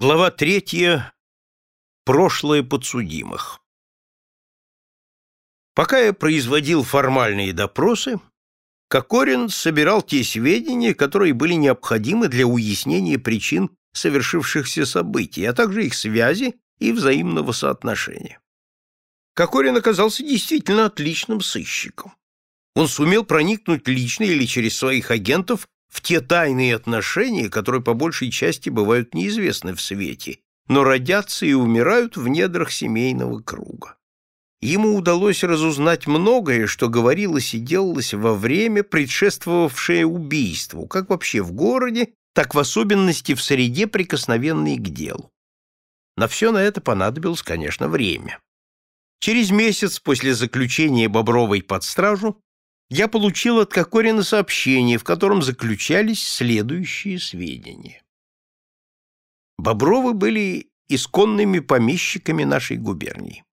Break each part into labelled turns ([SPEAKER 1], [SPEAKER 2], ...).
[SPEAKER 1] Глава третья. Прошлое подсудимых. Пока я производил формальные допросы, Кокорин собирал те сведения, которые были необходимы для уяснения причин совершившихся событий, а также их связи и взаимного соотношения. Кокорин оказался действительно отличным сыщиком. Он сумел проникнуть лично или через своих агентов в те тайные отношения, которые по большей части бывают неизвестны в свете, но родятся и умирают в недрах семейного круга. Ему удалось разузнать многое, что говорилось и делалось во время, предшествовавшее убийству, как вообще в городе, так в особенности в среде, прикосновенной к делу. На все на это понадобилось, конечно, время. Через месяц после заключения Бобровой под стражу я получил от Кокорина сообщение, в котором заключались следующие сведения. Бобровы были исконными помещиками нашей губернии.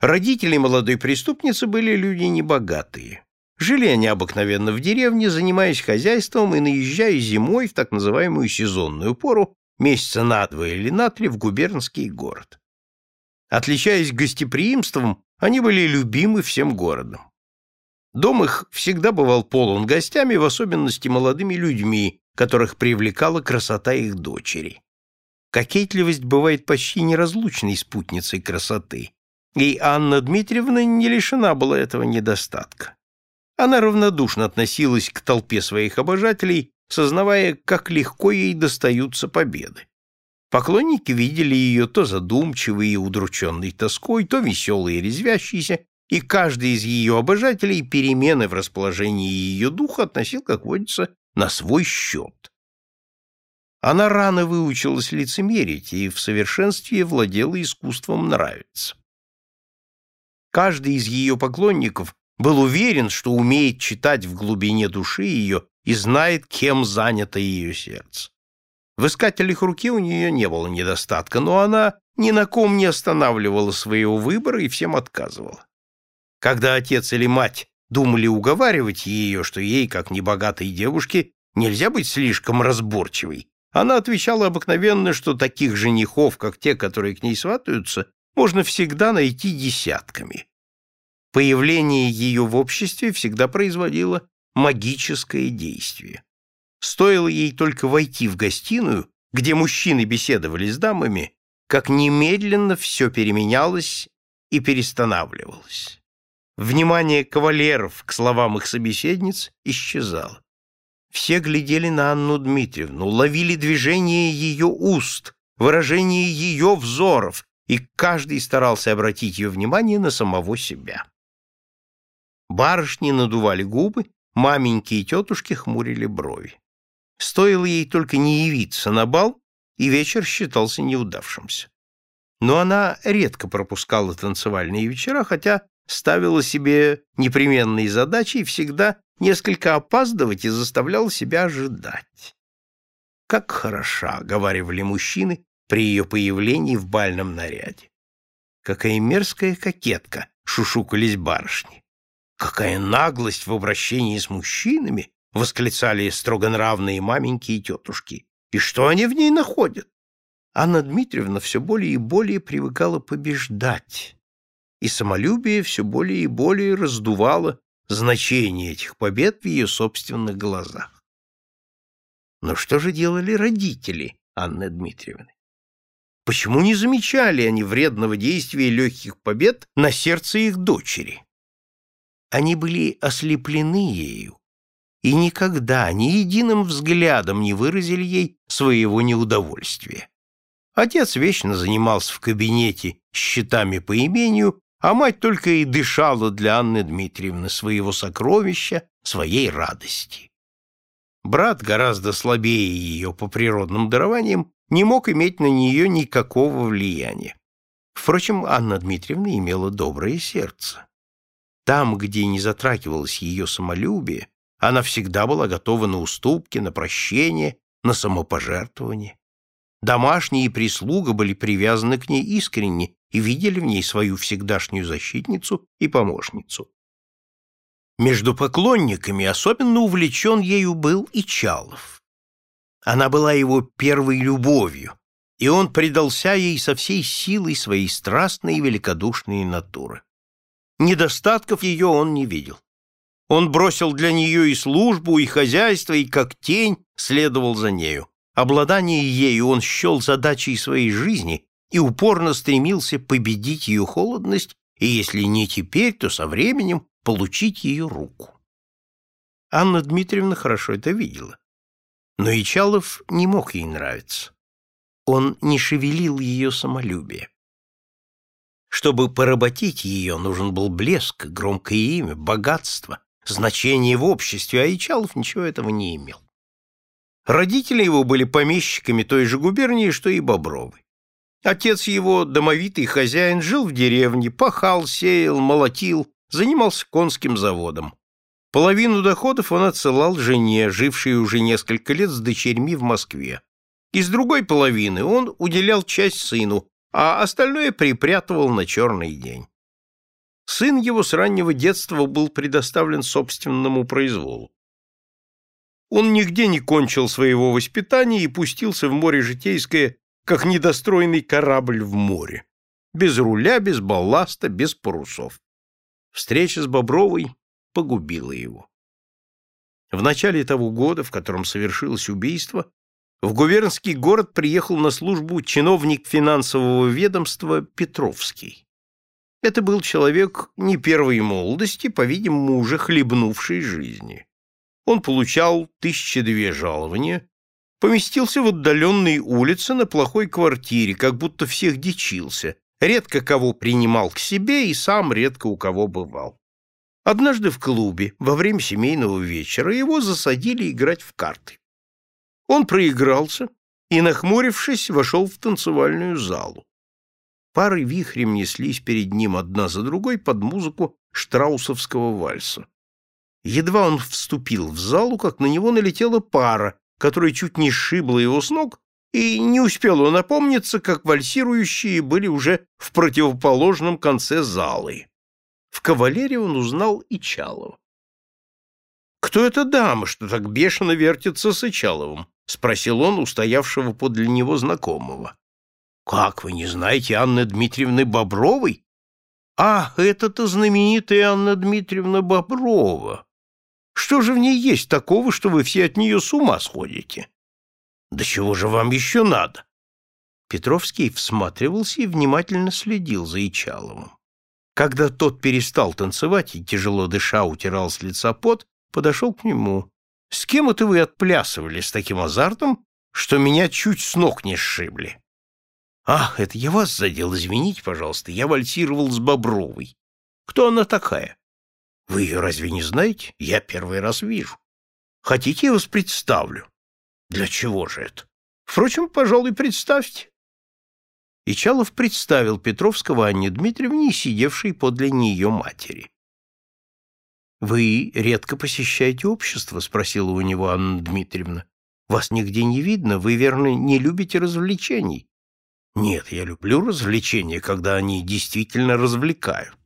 [SPEAKER 1] Родители молодой преступницы были люди небогатые. Жили они обыкновенно в деревне, занимаясь хозяйством и наезжая зимой в так называемую сезонную пору, месяца на два или на три, в губернский город. Отличаясь гостеприимством, они были любимы всем городом. Дом их всегда бывал полон гостями, в особенности молодыми людьми, которых привлекала красота их дочери. Кокетливость бывает почти неразлучной спутницей красоты, и Анна Дмитриевна не лишена была этого недостатка. Она равнодушно относилась к толпе своих обожателей, сознавая, как легко ей достаются победы. Поклонники видели ее то задумчивой и удрученной тоской, то веселой и резвящейся, и каждый из ее обожателей перемены в расположении ее духа относил, как водится, на свой счет. Она рано выучилась лицемерить и в совершенстве владела искусством нравиться. Каждый из ее поклонников был уверен, что умеет читать в глубине души ее и знает, кем занято ее сердце. В искателях руки у нее не было недостатка, но она ни на ком не останавливала своего выбора и всем отказывала. Когда отец или мать думали уговаривать ее, что ей, как небогатой девушке, нельзя быть слишком разборчивой, она отвечала обыкновенно, что таких женихов, как те, которые к ней сватаются, можно всегда найти десятками. Появление ее в обществе всегда производило магическое действие. Стоило ей только войти в гостиную, где мужчины беседовали с дамами, как немедленно все переменялось и перестанавливалось. Внимание кавалеров к словам их собеседниц исчезало. Все глядели на Анну Дмитриевну, ловили движение ее уст, выражение ее взоров, и каждый старался обратить ее внимание на самого себя. Барышни надували губы, маменьки и тетушки хмурили брови. Стоило ей только не явиться на бал, и вечер считался неудавшимся. Но она редко пропускала танцевальные вечера, хотя ставила себе непременные задачи и всегда несколько опаздывать и заставляла себя ожидать. «Как хороша!» — говорили мужчины при ее появлении в бальном наряде. «Какая мерзкая кокетка!» — шушукались барышни. «Какая наглость в обращении с мужчинами!» — восклицали строгонравные маменьки и тетушки. «И что они в ней находят?» Анна Дмитриевна все более и более привыкала побеждать, и самолюбие все более и более раздувало значение этих побед в ее собственных глазах. Но что же делали родители Анны Дмитриевны? Почему не замечали они вредного действия легких побед на сердце их дочери? Они были ослеплены ею и никогда ни единым взглядом не выразили ей своего неудовольствия. Отец вечно занимался в кабинете счетами по имению а мать только и дышала для Анны Дмитриевны своего сокровища, своей радости. Брат, гораздо слабее ее по природным дарованиям, не мог иметь на нее никакого влияния. Впрочем, Анна Дмитриевна имела доброе сердце. Там, где не затрагивалось ее самолюбие, она всегда была готова на уступки, на прощение, на самопожертвование. Домашние и прислуга были привязаны к ней искренне и видели в ней свою всегдашнюю защитницу и помощницу. Между поклонниками особенно увлечен ею был и Чалов. Она была его первой любовью, и он предался ей со всей силой своей страстной и великодушной натуры. Недостатков ее он не видел. Он бросил для нее и службу, и хозяйство, и как тень следовал за нею. Обладание ею он счел задачей своей жизни и упорно стремился победить ее холодность и, если не теперь, то со временем получить ее руку. Анна Дмитриевна хорошо это видела. Но Ичалов не мог ей нравиться. Он не шевелил ее самолюбие. Чтобы поработить ее, нужен был блеск, громкое имя, богатство, значение в обществе, а Ичалов ничего этого не имел. Родители его были помещиками той же губернии, что и Бобровы. Отец его, домовитый хозяин, жил в деревне, пахал, сеял, молотил, занимался конским заводом. Половину доходов он отсылал жене, жившей уже несколько лет с дочерьми в Москве. Из другой половины он уделял часть сыну, а остальное припрятывал на черный день. Сын его с раннего детства был предоставлен собственному произволу. Он нигде не кончил своего воспитания и пустился в море житейское, как недостроенный корабль в море. Без руля, без балласта, без парусов. Встреча с Бобровой погубила его. В начале того года, в котором совершилось убийство, в губернский город приехал на службу чиновник финансового ведомства Петровский. Это был человек не первой молодости, по-видимому, уже хлебнувшей жизни. Он получал тысячи две жалования, поместился в отдаленной улице на плохой квартире, как будто всех дичился, редко кого принимал к себе и сам редко у кого бывал. Однажды в клубе, во время семейного вечера, его засадили играть в карты. Он проигрался и, нахмурившись, вошел в танцевальную залу. Пары вихрем неслись перед ним одна за другой под музыку штраусовского вальса. Едва он вступил в залу, как на него налетела пара, которая чуть не сшибла его с ног, и не успел он опомниться, как вальсирующие были уже в противоположном конце залы. В кавалере он узнал Ичалова. «Кто эта дама, что так бешено вертится с Ичаловым?» — спросил он у стоявшего подле него знакомого. Как вы не знаете Анны Дмитриевны Бобровой? Ах, это-то знаменитая Анна Дмитриевна Боброва. Что же в ней есть такого, что вы все от нее с ума сходите? Да чего же вам еще надо? Петровский всматривался и внимательно следил за Ичаловым. Когда тот перестал танцевать и, тяжело дыша, утирал с лица пот, подошел к нему. «С кем это вы отплясывали с таким азартом, что меня чуть с ног не сшибли?» Ах, это я вас задел, извините, пожалуйста, я вальсировал с Бобровой. Кто она такая? Вы ее разве не знаете? Я первый раз вижу. Хотите, я вас представлю? Для чего же это? Впрочем, пожалуй, представьте. Ичалов представил Петровского Анне Дмитриевне, сидевшей подле нее матери. «Вы редко посещаете общество?» — спросила у него Анна Дмитриевна. «Вас нигде не видно, вы, верно, не любите развлечений?» Нет, я люблю развлечения, когда они действительно развлекают.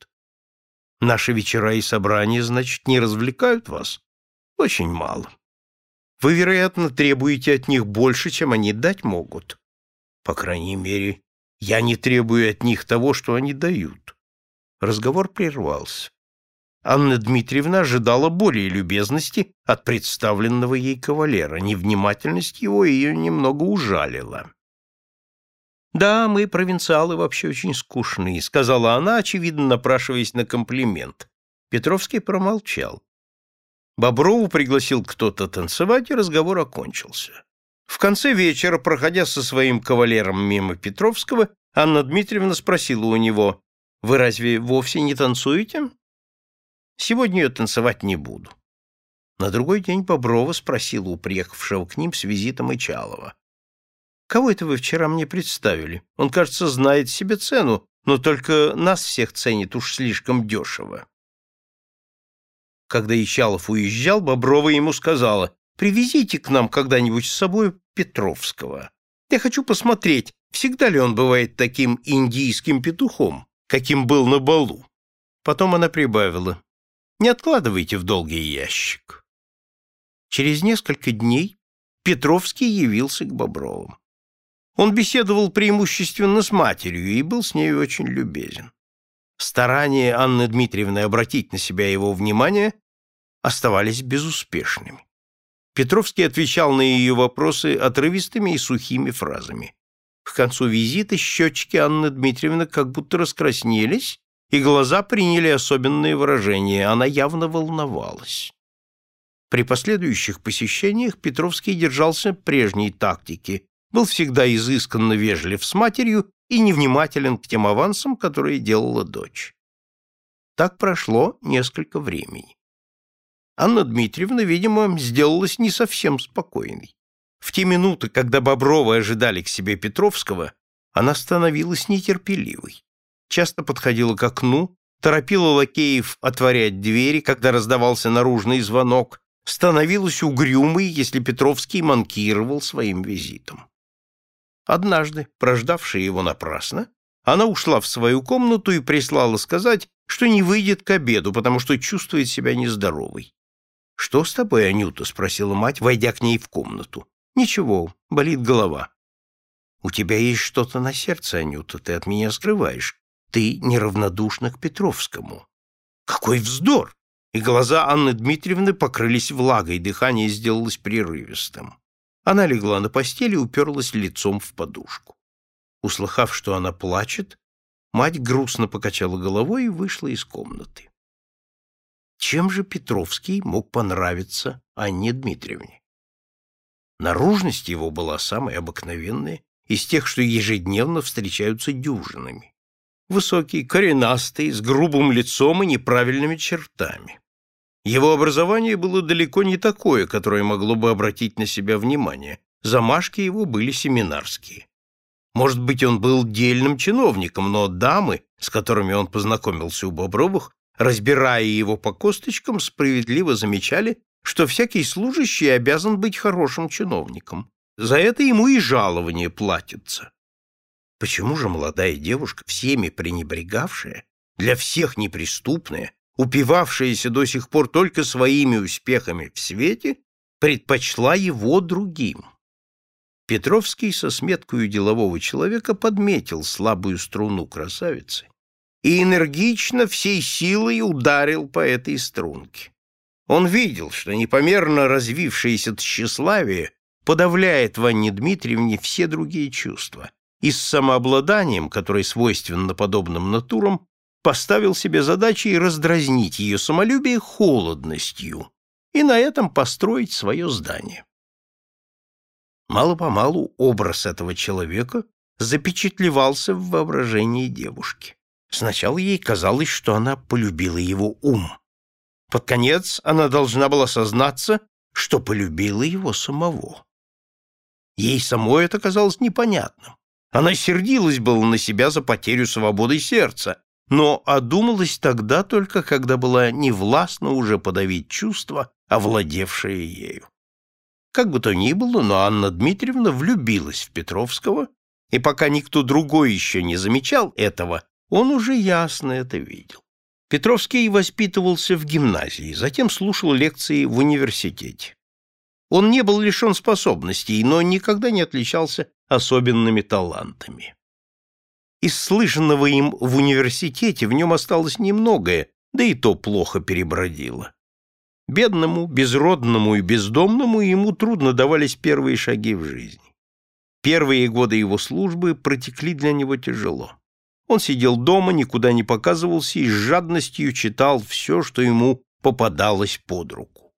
[SPEAKER 1] Наши вечера и собрания, значит, не развлекают вас? Очень мало. Вы, вероятно, требуете от них больше, чем они дать могут. По крайней мере, я не требую от них того, что они дают. Разговор прервался. Анна Дмитриевна ожидала более любезности от представленного ей кавалера. Невнимательность его ее немного ужалила. «Да, мы, провинциалы, вообще очень скучные», — сказала она, очевидно напрашиваясь на комплимент. Петровский промолчал. Боброву пригласил кто-то танцевать, и разговор окончился. В конце вечера, проходя со своим кавалером мимо Петровского, Анна Дмитриевна спросила у него, «Вы разве вовсе не танцуете?» «Сегодня я танцевать не буду». На другой день Боброва спросила у приехавшего к ним с визитом Ичалова. Кого это вы вчера мне представили? Он, кажется, знает себе цену, но только нас всех ценит уж слишком дешево. Когда Ичалов уезжал, Боброва ему сказала, «Привезите к нам когда-нибудь с собой Петровского. Я хочу посмотреть, всегда ли он бывает таким индийским петухом, каким был на балу». Потом она прибавила, «Не откладывайте в долгий ящик». Через несколько дней Петровский явился к Бобровым. Он беседовал преимущественно с матерью и был с ней очень любезен. Старания Анны Дмитриевны обратить на себя его внимание оставались безуспешными. Петровский отвечал на ее вопросы отрывистыми и сухими фразами. К концу визита щечки Анны Дмитриевны как будто раскраснелись, и глаза приняли особенное выражение, она явно волновалась. При последующих посещениях Петровский держался прежней тактики, был всегда изысканно вежлив с матерью и невнимателен к тем авансам, которые делала дочь. Так прошло несколько времени. Анна Дмитриевна, видимо, сделалась не совсем спокойной. В те минуты, когда Бобровы ожидали к себе Петровского, она становилась нетерпеливой. Часто подходила к окну, торопила лакеев отворять двери, когда раздавался наружный звонок, становилась угрюмой, если Петровский манкировал своим визитом. Однажды, прождавшая его напрасно, она ушла в свою комнату и прислала сказать, что не выйдет к обеду, потому что чувствует себя нездоровой. «Что с тобой, Анюта?» — спросила мать, войдя к ней в комнату. «Ничего, болит голова». «У тебя есть что-то на сердце, Анюта, ты от меня скрываешь. Ты неравнодушна к Петровскому». «Какой вздор!» И глаза Анны Дмитриевны покрылись влагой, дыхание сделалось прерывистым. Она легла на постели и уперлась лицом в подушку. Услыхав, что она плачет, мать грустно покачала головой и вышла из комнаты. Чем же Петровский мог понравиться Анне Дмитриевне? Наружность его была самая обыкновенная, из тех, что ежедневно встречаются дюжинами. Высокий, коренастый, с грубым лицом и неправильными чертами. Его образование было далеко не такое, которое могло бы обратить на себя внимание. Замашки его были семинарские. Может быть, он был дельным чиновником, но дамы, с которыми он познакомился у Бобровых, разбирая его по косточкам, справедливо замечали, что всякий служащий обязан быть хорошим чиновником. За это ему и жалование платится. Почему же молодая девушка, всеми пренебрегавшая, для всех неприступная, упивавшаяся до сих пор только своими успехами в свете, предпочла его другим. Петровский со сметкою делового человека подметил слабую струну красавицы и энергично всей силой ударил по этой струнке. Он видел, что непомерно развившееся тщеславие подавляет в Дмитриевне все другие чувства, и с самообладанием, которое свойственно подобным натурам, поставил себе задачей раздразнить ее самолюбие холодностью и на этом построить свое здание. Мало-помалу образ этого человека запечатлевался в воображении девушки. Сначала ей казалось, что она полюбила его ум. Под конец она должна была сознаться, что полюбила его самого. Ей самой это казалось непонятным. Она сердилась было на себя за потерю свободы сердца, но одумалась тогда только, когда была невластна уже подавить чувство, овладевшее ею. Как бы то ни было, но Анна Дмитриевна влюбилась в Петровского, и пока никто другой еще не замечал этого, он уже ясно это видел. Петровский воспитывался в гимназии, затем слушал лекции в университете. Он не был лишен способностей, но никогда не отличался особенными талантами. Из слышанного им в университете в нем осталось немногое, да и то плохо перебродило. Бедному, безродному и бездомному ему трудно давались первые шаги в жизни. Первые годы его службы протекли для него тяжело. Он сидел дома, никуда не показывался и с жадностью читал все, что ему попадалось под руку.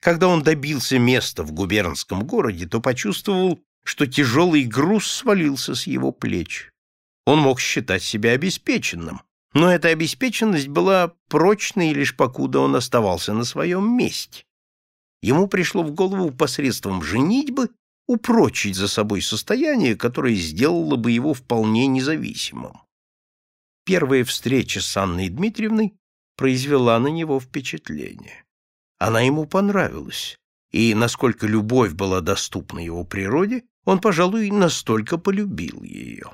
[SPEAKER 1] Когда он добился места в губернском городе, то почувствовал, что тяжелый груз свалился с его плеч. Он мог считать себя обеспеченным, но эта обеспеченность была прочной лишь покуда он оставался на своем месте. Ему пришло в голову посредством женитьбы упрочить за собой состояние, которое сделало бы его вполне независимым. Первая встреча с Анной Дмитриевной произвела на него впечатление. Она ему понравилась, и, насколько любовь была доступна его природе, он, пожалуй, настолько полюбил ее.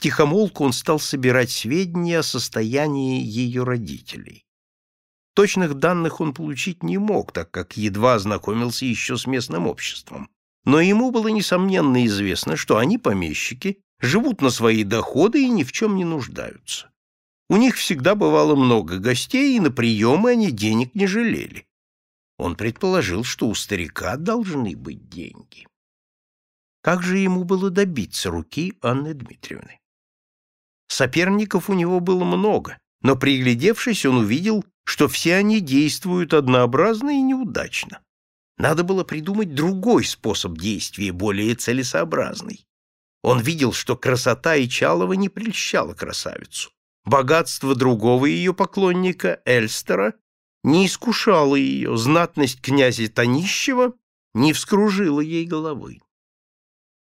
[SPEAKER 1] Втихомолку он стал собирать сведения о состоянии ее родителей. Точных данных он получить не мог, так как едва ознакомился еще с местным обществом. но ему было несомненно известно, что они, помещики, живут на свои доходы и ни в чем не нуждаются. У них всегда бывало много гостей, и на приемы они денег не жалели. Он предположил, что у старика должны быть деньги. Как же ему было добиться руки Анны Дмитриевны? Соперников у него было много, но, приглядевшись, он увидел, что все они действуют однообразно и неудачно. Надо было придумать другой способ действия, более целесообразный. Он видел, что красота Ичалова не прельщала красавицу. Богатство другого ее поклонника, Эльстера, не искушало ее, знатность князя Танищева не вскружила ей головы.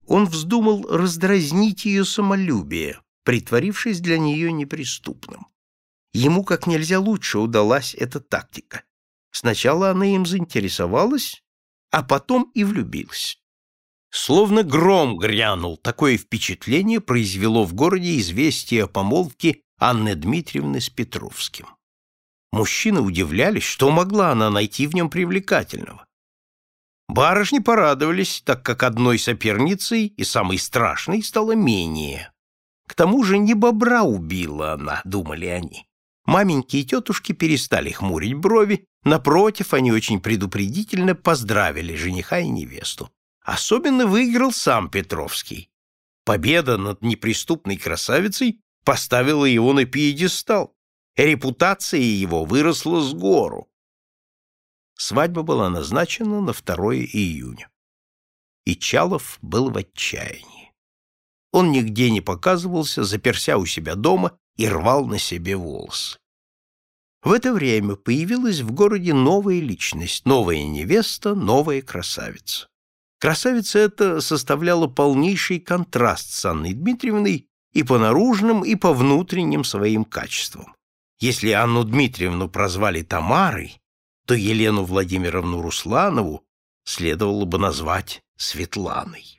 [SPEAKER 1] Он вздумал раздразнить ее самолюбие, притворившись для нее неприступным. Ему как нельзя лучше удалась эта тактика. Сначала она им заинтересовалась, а потом и влюбилась. Словно гром грянул, такое впечатление произвело в городе известие о помолвке Анны Дмитриевны с Петровским. Мужчины удивлялись, что могла она найти в нем привлекательного. Барышни порадовались, так как одной соперницей и самой страшной стала менее. К тому же не бобра убила она, думали они. Маменьки и тетушки перестали хмурить брови, напротив, они очень предупредительно поздравили жениха и невесту. Особенно выиграл сам Петровский. Победа над неприступной красавицей поставила его на пьедестал. Репутация его выросла с гору. Свадьба была назначена на 2 июня. И Чалов был в отчаянии. Он нигде не показывался, заперся у себя дома и рвал на себе волосы. В это время появилась в городе новая личность, новая невеста, новая красавица. Красавица эта составляла полнейший контраст с Анной Дмитриевной и по наружным, и по внутренним своим качествам. Если Анну Дмитриевну прозвали Тамарой, то Елену Владимировну Русланову следовало бы назвать Светланой.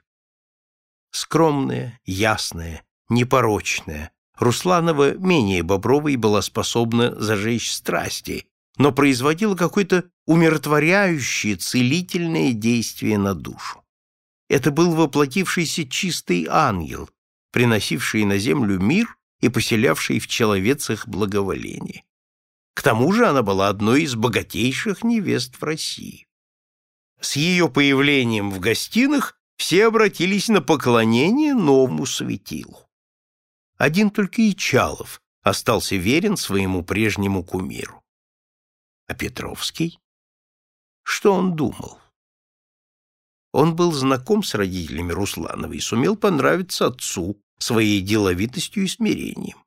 [SPEAKER 1] Скромная, ясная, непорочная, Русланова менее Бобровой была способна зажечь страсти, но производила какое-то умиротворяющее, целительное действие на душу. Это был воплотившийся чистый ангел, приносивший на землю мир и поселявший в человецах благоволение. К тому же она была одной из богатейших невест в России. С ее появлением в гостиных все обратились на поклонение новому светилу. Один только Ичалов остался верен своему прежнему кумиру. А Петровский? Что он думал? Он был знаком с родителями Руслановой и сумел понравиться отцу своей деловитостью и смирением.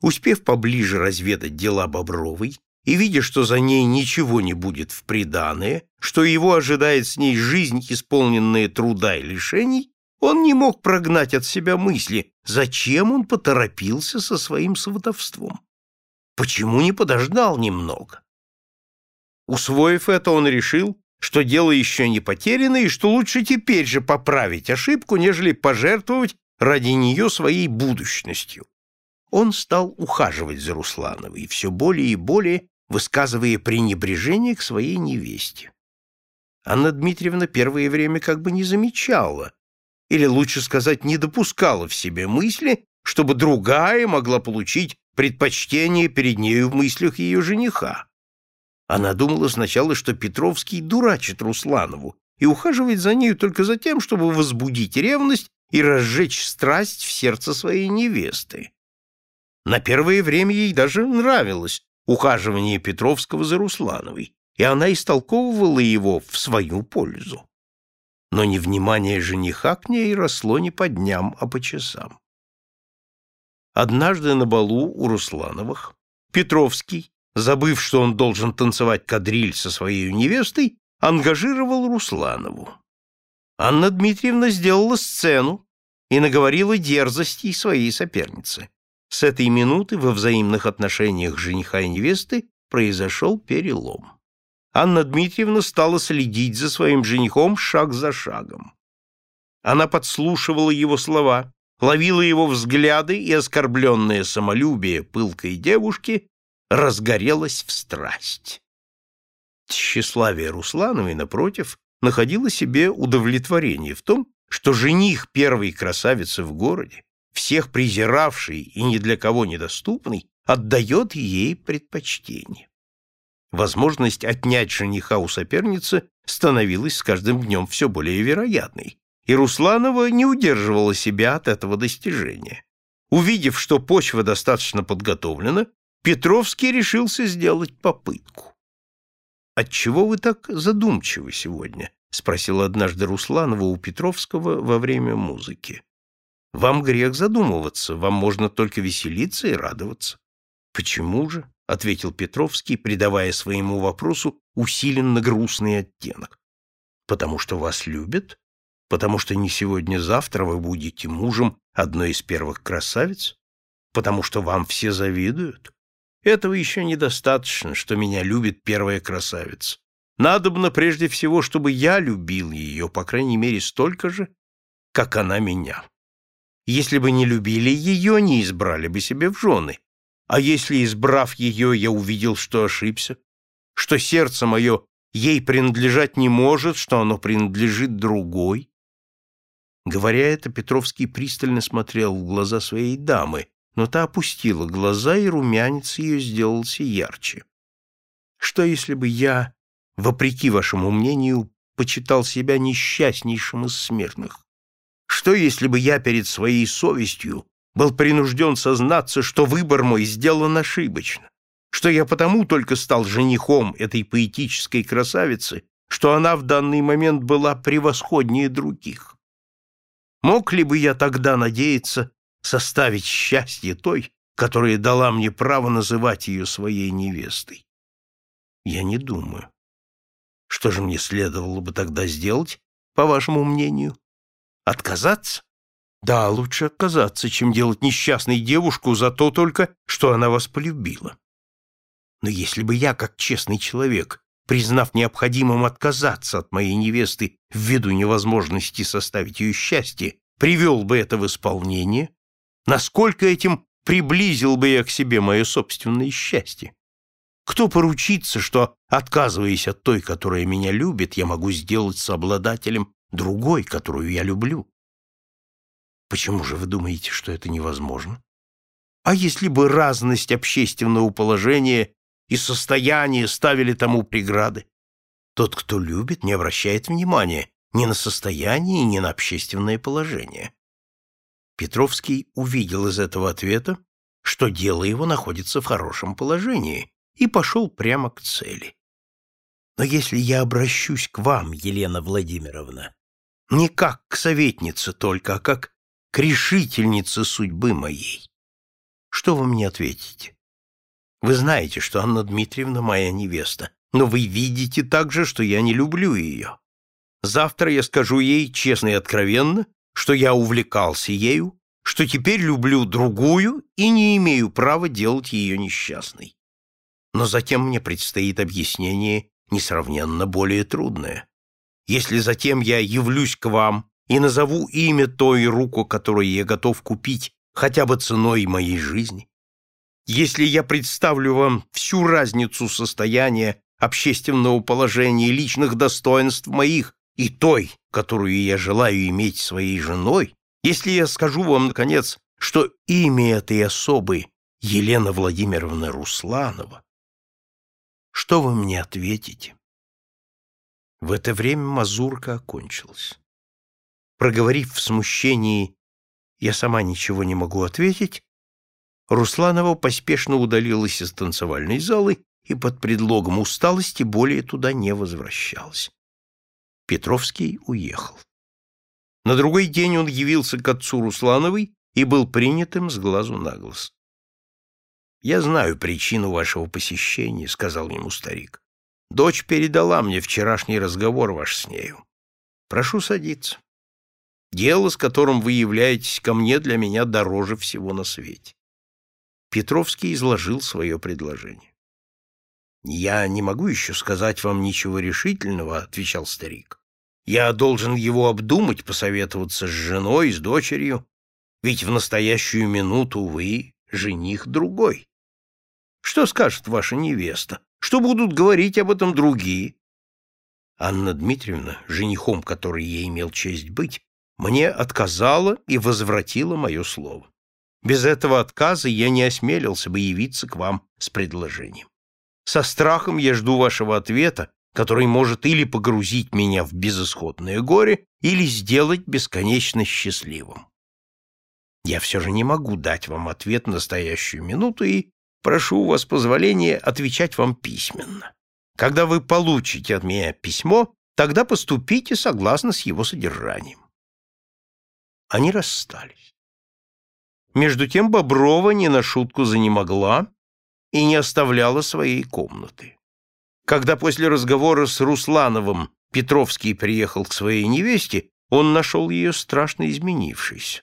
[SPEAKER 1] Успев поближе разведать дела Бобровой и видя, что за ней ничего не будет в приданое, что его ожидает с ней жизнь, исполненная труда и лишений, он не мог прогнать от себя мысли, зачем он поторопился со своим сватовством. Почему не подождал немного? Усвоив это, он решил, что дело еще не потеряно и что лучше теперь же поправить ошибку, нежели пожертвовать ради нее своей будущностью. Он стал ухаживать за Руслановой, все более и более высказывая пренебрежение к своей невесте. Анна Дмитриевна первое время как бы не замечала, или лучше сказать, не допускала в себе мысли, чтобы другая могла получить предпочтение перед нею в мыслях ее жениха. Она думала сначала, что Петровский дурачит Русланову и ухаживает за нею только за тем, чтобы возбудить ревность и разжечь страсть в сердце своей невесты. На первое время ей даже нравилось ухаживание Петровского за Руслановой, и она истолковывала его в свою пользу но невнимание жениха к ней росло не по дням, а по часам. Однажды на балу у Руслановых Петровский, забыв, что он должен танцевать кадриль со своей невестой, ангажировал Русланову. Анна Дмитриевна сделала сцену и наговорила дерзостей своей соперницы. С этой минуты во взаимных отношениях жениха и невесты произошел перелом. Анна Дмитриевна стала следить за своим женихом шаг за шагом. Она подслушивала его слова, ловила его взгляды, и оскорбленное самолюбие пылкой девушки разгорелось в страсть. Тщеславие Руслановой, напротив, находила себе удовлетворение в том, что жених первой красавицы в городе, всех презиравший и ни для кого недоступный, отдает ей предпочтение. Возможность отнять жениха у соперницы становилась с каждым днем все более вероятной, и Русланова не удерживала себя от этого достижения. Увидев, что почва достаточно подготовлена, Петровский решился сделать попытку. «Отчего вы так задумчивы сегодня?» — спросил однажды Русланова у Петровского во время музыки. «Вам грех задумываться, вам можно только веселиться и радоваться». «Почему же?» — ответил Петровский, придавая своему вопросу усиленно грустный оттенок. «Потому что вас любят? Потому что не сегодня-завтра вы будете мужем одной из первых красавиц? Потому что вам все завидуют? Этого еще недостаточно, что меня любит первая красавица. Надобно прежде всего, чтобы я любил ее, по крайней мере, столько же, как она меня. Если бы не любили ее, не избрали бы себе в жены. А если, избрав ее, я увидел, что ошибся, что сердце мое ей принадлежать не может, что оно принадлежит другой? Говоря это, Петровский пристально смотрел в глаза своей дамы, но та опустила глаза, и румянец ее сделался ярче. Что, если бы я, вопреки вашему мнению, почитал себя несчастнейшим из смертных? Что, если бы я перед своей совестью был принужден сознаться, что выбор мой сделан ошибочно, что я потому только стал женихом этой поэтической красавицы, что она в данный момент была превосходнее других? Мог ли бы я тогда надеяться составить счастье той, которая дала мне право называть ее своей невестой? Я не думаю. Что же мне следовало бы тогда сделать, по вашему мнению? Отказаться? Да, лучше отказаться, чем делать несчастной девушку за то только, что она вас полюбила. Но если бы я, как честный человек, признав необходимым отказаться от моей невесты ввиду невозможности составить ее счастье, привел бы это в исполнение, насколько этим приблизил бы я к себе мое собственное счастье? Кто поручится, что, отказываясь от той, которая меня любит, я могу сделать сообладателем другой, которую я люблю? Почему же вы думаете, что это невозможно? А если бы разность общественного положения и состояния ставили тому преграды? Тот, кто любит, не обращает внимания ни на состояние, ни на общественное положение. Петровский увидел из этого ответа, что дело его находится в хорошем положении, и пошел прямо к цели. Но если я обращусь к вам, Елена Владимировна, не как к советнице только, а как к решительнице судьбы моей, что вы мне ответите? Вы знаете, что Анна Дмитриевна моя невеста, но вы видите также, что я не люблю ее. Завтра я скажу ей честно и откровенно, что я увлекался ею, что теперь люблю другую и не имею права делать ее несчастной. Но затем мне предстоит объяснение несравненно более трудное. Если затем я явлюсь к вам и назову имя той руку, которую я готов купить хотя бы ценой моей жизни, если я представлю вам всю разницу состояния, общественного положения и личных достоинств моих и той, которую я желаю иметь своей женой, если я скажу вам, наконец, что имя этой особы Елена Владимировна Русланова, что вы мне ответите? В это время мазурка окончилась. Проговорив в смущении «я сама ничего не могу ответить», Русланова поспешно удалилась из танцевальной залы и под предлогом усталости более туда не возвращалась. Петровский уехал. На другой день он явился к отцу Руслановой и был принятым с глазу на глаз. «Я знаю причину вашего посещения», — сказал ему старик. «Дочь передала мне вчерашний разговор ваш с нею. Прошу садиться. Дело, с которым вы являетесь ко мне, для меня дороже всего на свете». Петровский изложил свое предложение. «Я не могу еще сказать вам ничего решительного», — отвечал старик. Я должен его обдумать, посоветоваться с женой, с дочерью, ведь в настоящую минуту вы жених другой. Что скажет ваша невеста? Что будут говорить об этом другие? Анна Дмитриевна, женихом, который я имел честь быть, мне отказала и возвратила мое слово. Без этого отказа я не осмелился бы явиться к вам с предложением. Со страхом я жду вашего ответа, который может или погрузить меня в безысходное горе, или сделать бесконечно счастливым. Я все же не могу дать вам ответ в настоящую минуту и прошу у вас позволения отвечать вам письменно. Когда вы получите от меня письмо, тогда поступите согласно с его содержанием. Они расстались. Между тем Боброва не на шутку занемогла и не оставляла своей комнаты. Когда после разговора с Руслановым Петровский приехал к своей невесте, он нашел ее страшно изменившейся.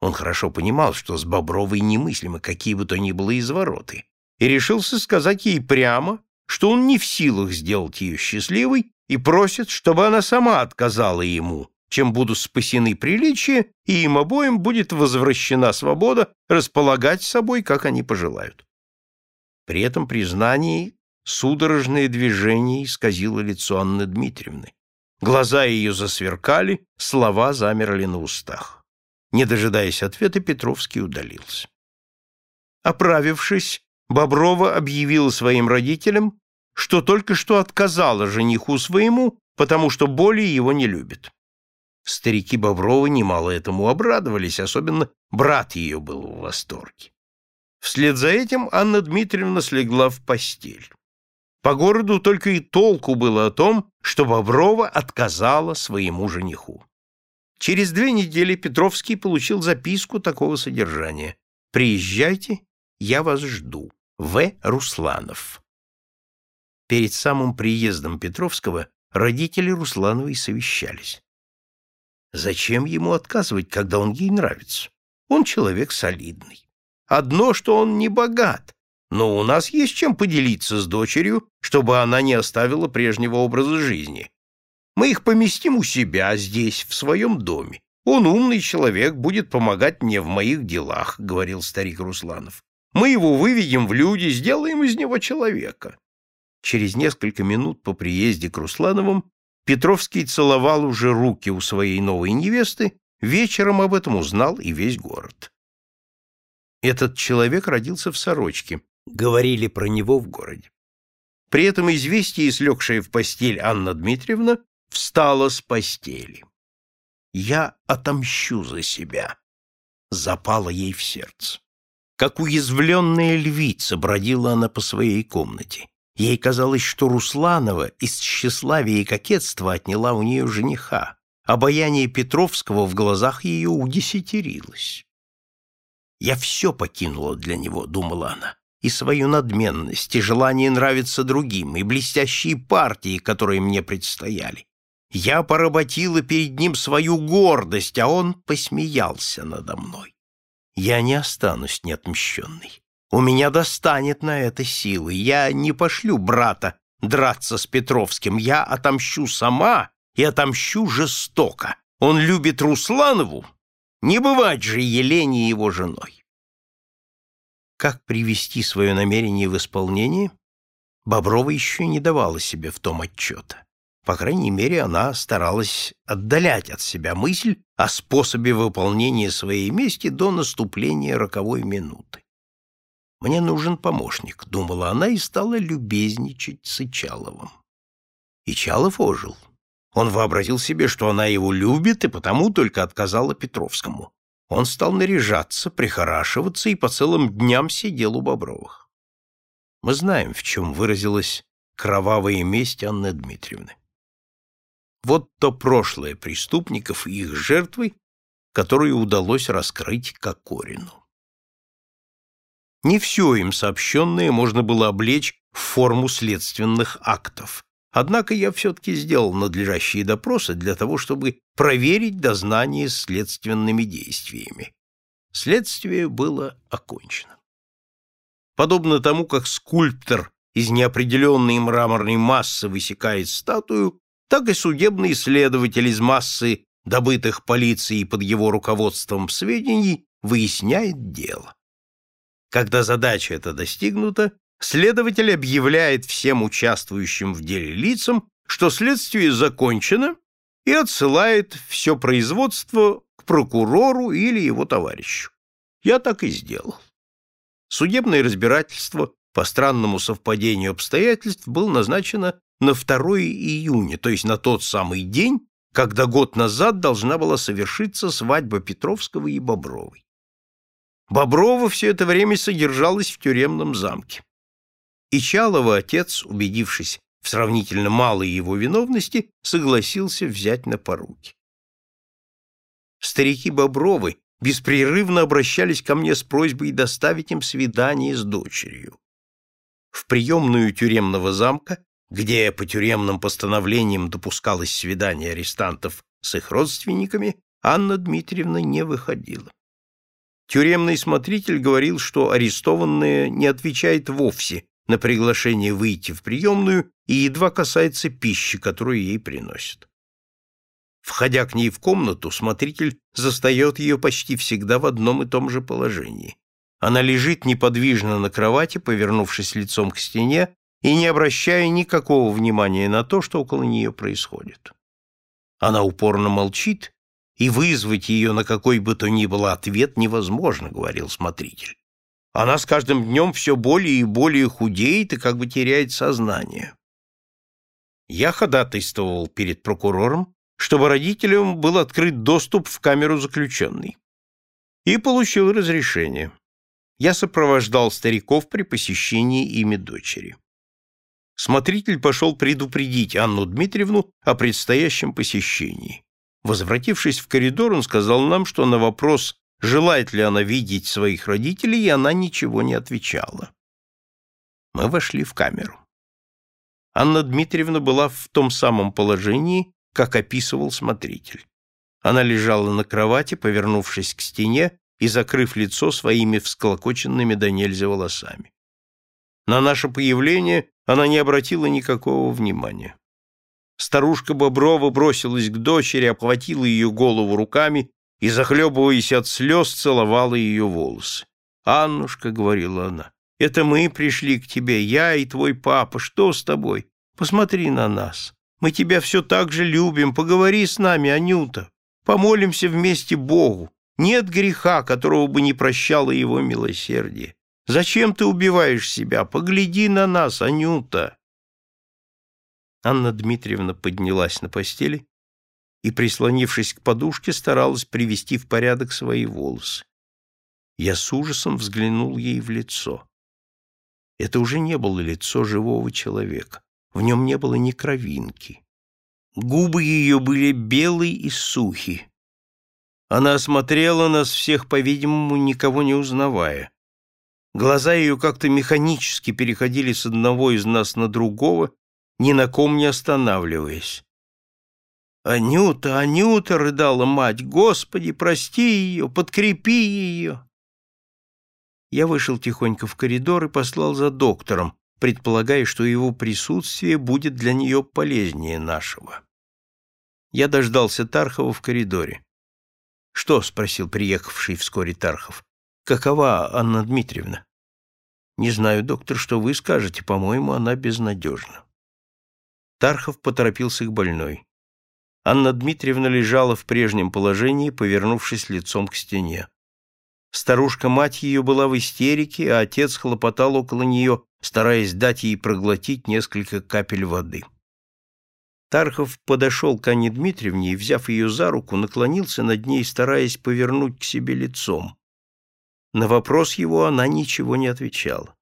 [SPEAKER 1] Он хорошо понимал, что с Бобровой немыслимы какие бы то ни было извороты, и решился сказать ей прямо, что он не в силах сделать ее счастливой и просит, чтобы она сама отказала ему, чем будут спасены приличия, и им обоим будет возвращена свобода располагать собой, как они пожелают. При этом признании судорожное движение исказило лицо Анны Дмитриевны. Глаза ее засверкали, слова замерли на устах. Не дожидаясь ответа, Петровский удалился. Оправившись, Боброва объявила своим родителям, что только что отказала жениху своему, потому что более его не любит. Старики Бобровы немало этому обрадовались, особенно брат ее был в восторге. Вслед за этим Анна Дмитриевна слегла в постель. По городу только и толку было о том, что Боброва отказала своему жениху. Через две недели Петровский получил записку такого содержания. «Приезжайте, я вас жду. В. Русланов». Перед самым приездом Петровского родители Руслановой совещались. Зачем ему отказывать, когда он ей нравится? Он человек солидный. Одно, что он не богат, но у нас есть чем поделиться с дочерью, чтобы она не оставила прежнего образа жизни. Мы их поместим у себя здесь, в своем доме. Он умный человек, будет помогать мне в моих делах, — говорил старик Русланов. Мы его выведем в люди, сделаем из него человека. Через несколько минут по приезде к Руслановым Петровский целовал уже руки у своей новой невесты, вечером об этом узнал и весь город. Этот человек родился в Сорочке, говорили про него в городе. При этом известие, слегшая в постель Анна Дмитриевна, встала с постели. «Я отомщу за себя», — запала ей в сердце. Как уязвленная львица бродила она по своей комнате. Ей казалось, что Русланова из тщеславия и кокетства отняла у нее жениха. Обаяние Петровского в глазах ее удесятерилось. «Я все покинула для него», — думала она, — «и свою надменность, и желание нравиться другим, и блестящие партии, которые мне предстояли. Я поработила перед ним свою гордость, а он посмеялся надо мной. Я не останусь неотмщенной. У меня достанет на это силы. Я не пошлю брата драться с Петровским. Я отомщу сама и отомщу жестоко. Он любит Русланову. Не бывать же Елене его женой. Как привести свое намерение в исполнение? Боброва еще не давала себе в том отчета. По крайней мере, она старалась отдалять от себя мысль о способе выполнения своей мести до наступления роковой минуты. «Мне нужен помощник», — думала она и стала любезничать с Ичаловым. Ичалов ожил. Он вообразил себе, что она его любит, и потому только отказала Петровскому. Он стал наряжаться, прихорашиваться и по целым дням сидел у Бобровых. Мы знаем, в чем выразилась кровавая месть Анны Дмитриевны. Вот то прошлое преступников и их жертвы, которую удалось раскрыть Кокорину. Не все им сообщенное можно было облечь в форму следственных актов. Однако я все-таки сделал надлежащие допросы для того, чтобы проверить дознание следственными действиями. Следствие было окончено. Подобно тому, как скульптор из неопределенной мраморной массы высекает статую, так и судебный следователь из массы, добытых полицией под его руководством сведений, выясняет дело. Когда задача эта достигнута, следователь объявляет всем участвующим в деле лицам, что следствие закончено и отсылает все производство к прокурору или его товарищу. Я так и сделал. Судебное разбирательство по странному совпадению обстоятельств было назначено на 2 июня, то есть на тот самый день, когда год назад должна была совершиться свадьба Петровского и Бобровой. Боброва все это время содержалась в тюремном замке. И Чалова отец, убедившись в сравнительно малой его виновности, согласился взять на поруки. Старики Бобровы беспрерывно обращались ко мне с просьбой доставить им свидание с дочерью. В приемную тюремного замка, где по тюремным постановлениям допускалось свидание арестантов с их родственниками, Анна Дмитриевна не выходила. Тюремный смотритель говорил, что арестованная не отвечает вовсе на приглашение выйти в приемную и едва касается пищи, которую ей приносят. Входя к ней в комнату, смотритель застает ее почти всегда в одном и том же положении. Она лежит неподвижно на кровати, повернувшись лицом к стене и не обращая никакого внимания на то, что около нее происходит. Она упорно молчит, и вызвать ее на какой бы то ни было ответ невозможно, говорил смотритель. Она с каждым днем все более и более худеет и как бы теряет сознание. Я ходатайствовал перед прокурором, чтобы родителям был открыт доступ в камеру заключенной. И получил разрешение я сопровождал стариков при посещении ими дочери. Смотритель пошел предупредить Анну Дмитриевну о предстоящем посещении. Возвратившись в коридор, он сказал нам, что на вопрос, желает ли она видеть своих родителей, она ничего не отвечала. Мы вошли в камеру. Анна Дмитриевна была в том самом положении, как описывал смотритель. Она лежала на кровати, повернувшись к стене и закрыв лицо своими всклокоченными до нельзя волосами. На наше появление она не обратила никакого внимания. Старушка Боброва бросилась к дочери, обхватила ее голову руками и, захлебываясь от слез, целовала ее волосы. «Аннушка», — говорила она, — «это мы пришли к тебе, я и твой папа. Что с тобой? Посмотри на нас. Мы тебя все так же любим. Поговори с нами, Анюта. Помолимся вместе Богу. Нет греха, которого бы не прощало его милосердие. Зачем ты убиваешь себя? Погляди на нас, Анюта!» Анна Дмитриевна поднялась на постели и, прислонившись к подушке, старалась привести в порядок свои волосы. Я с ужасом взглянул ей в лицо. Это уже не было лицо живого человека. В нем не было ни кровинки. Губы ее были белые и сухи, она осмотрела нас всех, по-видимому, никого не узнавая. Глаза ее как-то механически переходили с одного из нас на другого, ни на ком не останавливаясь. «Анюта, Анюта!» — рыдала мать. «Господи, прости ее, подкрепи ее!» Я вышел тихонько в коридор и послал за доктором, предполагая, что его присутствие будет для нее полезнее нашего. Я дождался Тархова в коридоре. «Что?» — спросил приехавший вскоре Тархов. «Какова Анна Дмитриевна?» «Не знаю, доктор, что вы скажете. По-моему, она безнадежна». Тархов поторопился к больной. Анна Дмитриевна лежала в прежнем положении, повернувшись лицом к стене. Старушка-мать ее была в истерике, а отец хлопотал около нее, стараясь дать ей проглотить несколько капель воды. Тархов подошел к Анне Дмитриевне и, взяв ее за руку, наклонился над ней, стараясь повернуть к себе лицом. На вопрос его она ничего не отвечала.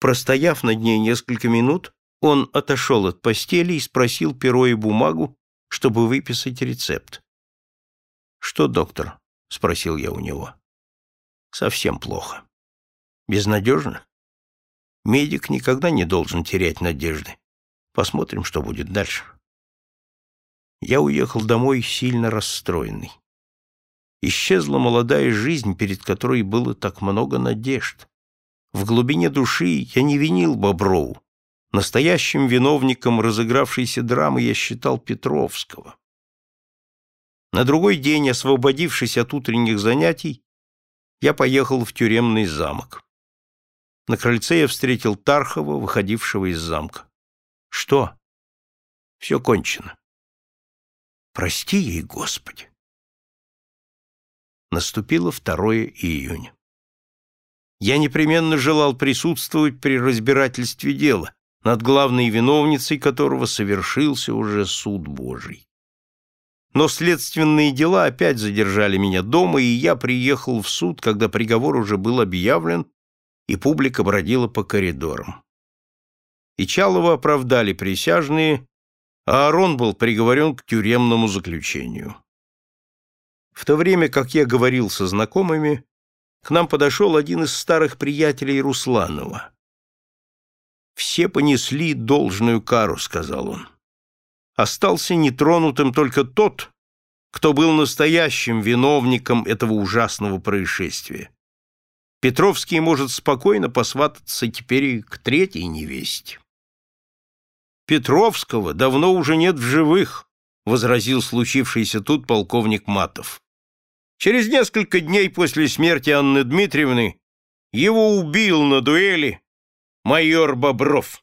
[SPEAKER 1] Простояв над ней несколько минут, он отошел от постели и спросил перо и бумагу, чтобы выписать рецепт. «Что, доктор?» — спросил я у него. «Совсем плохо. Безнадежно? Медик никогда не должен терять надежды. Посмотрим, что будет дальше. Я уехал домой сильно расстроенный. Исчезла молодая жизнь, перед которой было так много надежд. В глубине души я не винил Боброву. Настоящим виновником разыгравшейся драмы я считал Петровского. На другой день, освободившись от утренних занятий, я поехал в тюремный замок. На крыльце я встретил Тархова, выходившего из замка. Что? Все кончено. Прости ей, Господи. Наступило 2 июня. Я непременно желал присутствовать при разбирательстве дела, над главной виновницей которого совершился уже суд Божий. Но следственные дела опять задержали меня дома, и я приехал в суд, когда приговор уже был объявлен, и публика бродила по коридорам. И Чалова оправдали присяжные, а Арон был приговорен к тюремному заключению. В то время, как я говорил со знакомыми, к нам подошел один из старых приятелей Русланова. «Все понесли должную кару», — сказал он. «Остался нетронутым только тот, кто был настоящим виновником этого ужасного происшествия. Петровский может спокойно посвататься теперь и к третьей невесте». «Петровского давно уже нет в живых», — возразил случившийся тут полковник Матов. «Через несколько дней после смерти Анны Дмитриевны его убил на дуэли майор Бобров.